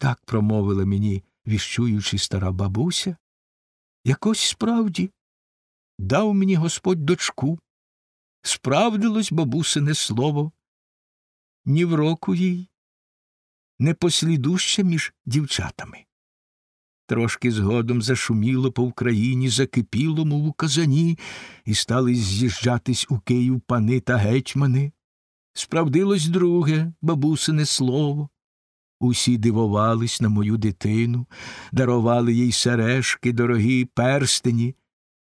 Так промовила мені, віщуючи стара бабуся. Якось справді дав мені Господь дочку. Справдилось бабусине слово, ні в року їй, не послідуще між дівчатами. Трошки згодом зашуміло по Україні, закипіло, мов у казані, і стали з'їжджатись у Київ пани та гетьмани. Справдилось друге бабусине слово. Усі дивувались на мою дитину, дарували їй сережки, дорогі перстені,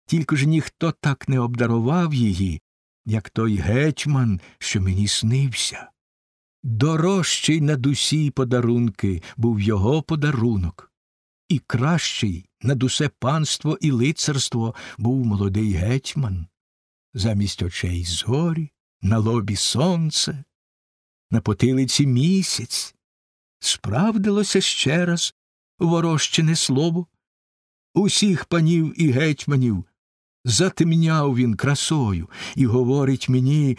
тільки ж ніхто так не обдарував її, як той гетьман, що мені снився. Дорожчий над усі подарунки був його подарунок, і кращий над усе панство і лицарство був молодий гетьман. Замість очей зорі, на лобі сонце, на потилиці місяць. Справдилося ще раз ворощене слово. Усіх панів і гетьманів затемняв він красою і говорить мені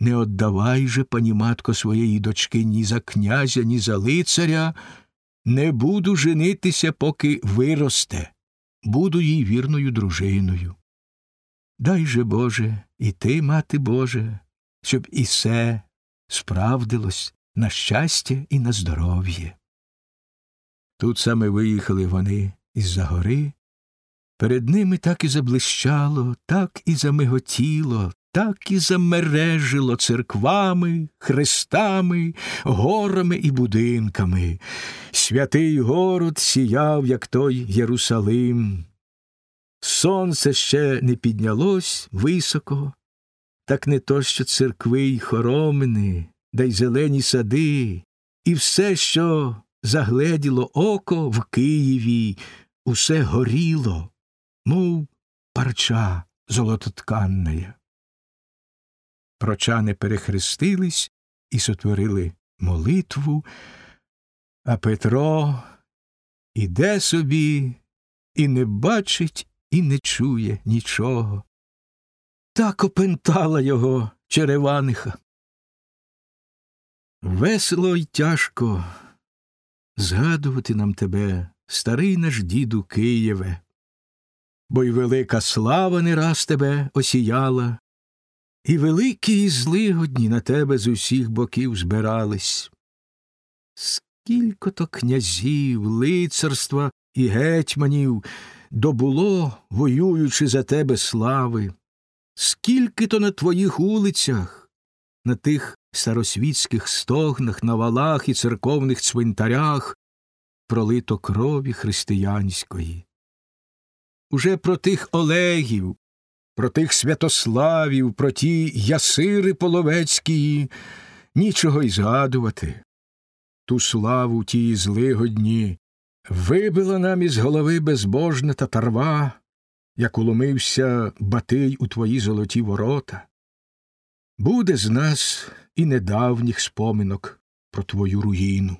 не оддавай же, пані матко, своєї дочки ні за князя, ні за лицаря, не буду женитися, поки виросте, буду їй вірною дружиною. Дай же, Боже, і ти, мати Боже, щоб і все справдилось на щастя і на здоров'я. Тут саме виїхали вони із за гори. Перед ними так і заблищало, так і замиготіло, так і замережило церквами, хрестами, горами і будинками. Святий город сіяв, як той Єрусалим. Сонце ще не піднялось високо, так не то що церкви й хоромини, да й зелені сади, і все, що загледіло око в Києві, усе горіло, мов парча золототканная. Прочани перехрестились і сотворили молитву, а Петро іде собі і не бачить, і не чує нічого. Так опентала його череваниха. Весело й тяжко згадувати нам тебе, старий наш діду Києве, бо й велика слава не раз тебе осіяла, і великі і злигодні на тебе з усіх боків збирались. Скілько то князів, лицарства і гетьманів добуло, воюючи за тебе слави, скільки то на твоїх улицях, на тих старосвітських стогнах, на валах і церковних цвинтарях пролито крові християнської. Уже про тих Олегів, про тих Святославів, про ті ясири половецькі нічого й згадувати. Ту славу тії злигодні вибила нам із голови безбожна татарва, як уломився Батий у твої золоті ворота. Буде з нас і недавніх споминок про твою руїну.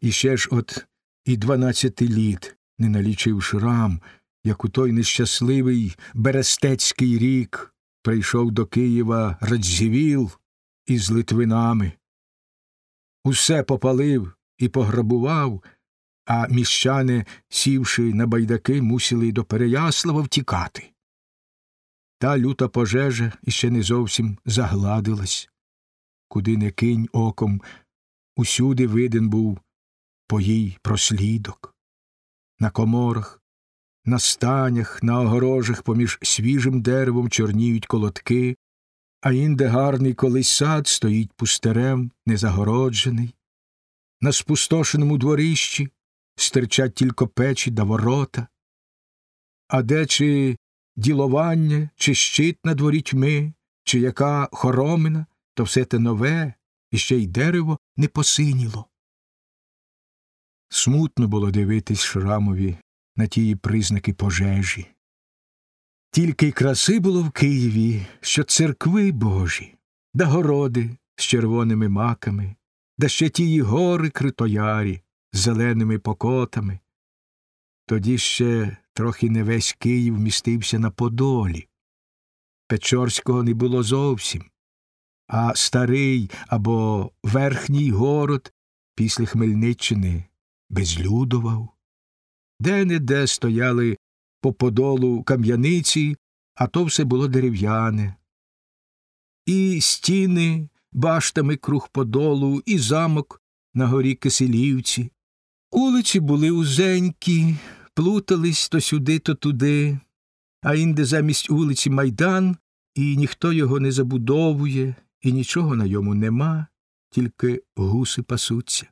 І ще ж от і дванадцяти літ не налічив шрам, як у той нещасливий Берестецький рік прийшов до Києва Радзівіл із Литвинами. Усе попалив і пограбував, а міщани, сівши на байдаки, мусили до Переяслава втікати. Та люта пожежа іще не зовсім загладилась. Куди не кинь оком, усюди виден був по їй прослідок. На коморах, на станях, на огорожах поміж свіжим деревом чорніють колотки, а інде гарний колись сад стоїть пустирем, незагороджений. На спустошеному дворищі стирчать тільки печі да ворота. А де чи діловання, чи щит над ворітьми, чи яка хоромина, то все те нове, і ще й дерево не посиніло. Смутно було дивитись Шрамові на тії признаки пожежі. Тільки й краси було в Києві, що церкви божі, да городи з червоними маками, да ще тії гори критоярі з зеленими покотами. Тоді ще трохи не весь Київ містився на Подолі. Печорського не було зовсім, а старий або верхній город після Хмельниччини безлюдував. Де не де стояли по подолу кам'яниці, а то все було дерев'яне. І стіни баштами круг подолу, і замок на горі Киселівці. Улиці були узенькі, плутались то сюди, то туди, а інде замість вулиці майдан, і ніхто його не забудовує, і нічого на йому нема, тільки гуси пасуться.